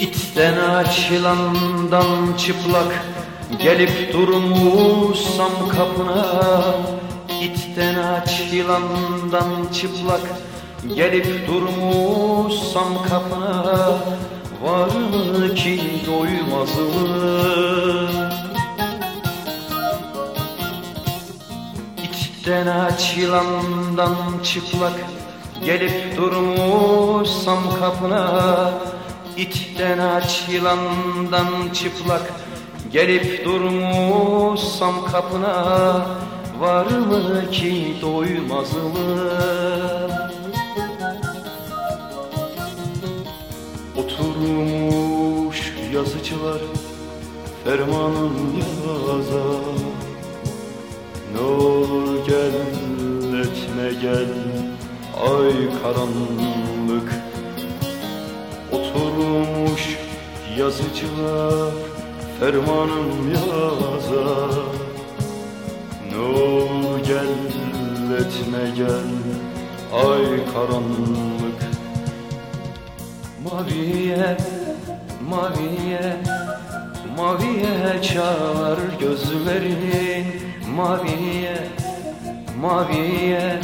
İtten açılandan çıplak Gelip durmuşsam kapına. İtten açılandan çıplak Gelip durmuşsam kapına. Var mı ki doymaz mı? İtten açılandan çıplak Gelip durmuşsam kapına İtten açılandan çıplak Gelip durmuşsam kapına Var mı ki doymaz mı? Oturmuş yazıcılar Fermanın yaza Ne olur gel etme gel Ay karanlık yazıcılar Fermanım yaza. Ne olur gel etme gel Ay karanlık. Maviye, maviye, maviye çağır gözlerin. Maviye, maviye,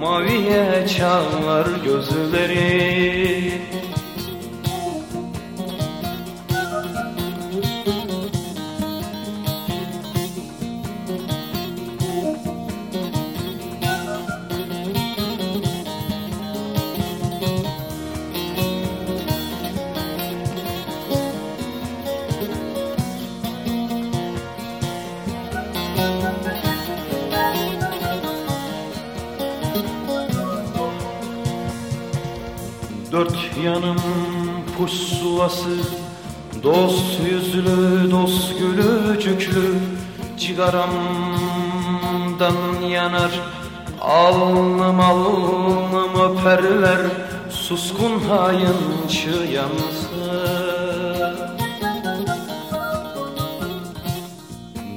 maviye çağır gözlerin Dört yanım pusulası Dost yüzlü, dost gülücüklü Cigaramdan yanar Alnım alnım öperler. Suskun hayıncı yansın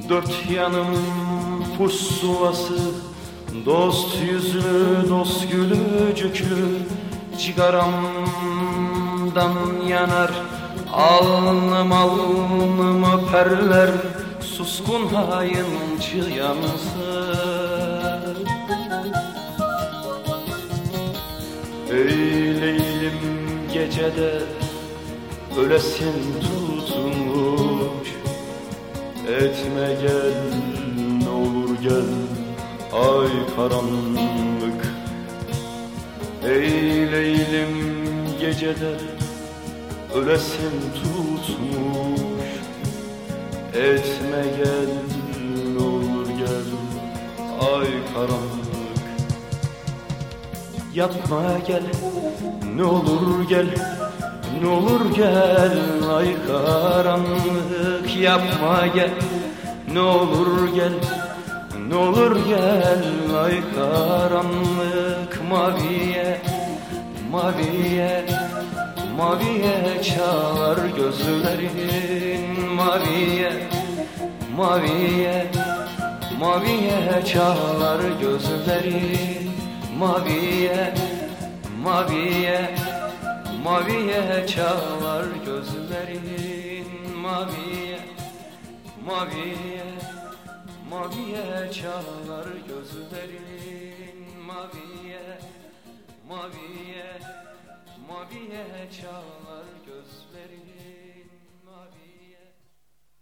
Dört yanım pusulası Dost yüzlü, dost gülücüklü Cigaramdan yanar Alnım alnım öperler Suskun hayıncı yansın Ey Leylim gecede Ölesin tutmuş. Etme gel ne olur gel Ay karanlık. Ey gecede ölesin tutmuş. Etme gel ne olur gel ay karanlık. Yatma gel ne olur gel ne olur gel ay karanlık. Yapma gel ne olur gel ne olur gel ay karanlık. Maviye maviye maviye çağır gözlerin. Maviye maviye maviye çağır gözlerin. Maviye maviye maviye çağır gözlerin. Maviye maviye Maviye çağlar gözlerin. Maviye Maviye Maviye çağlar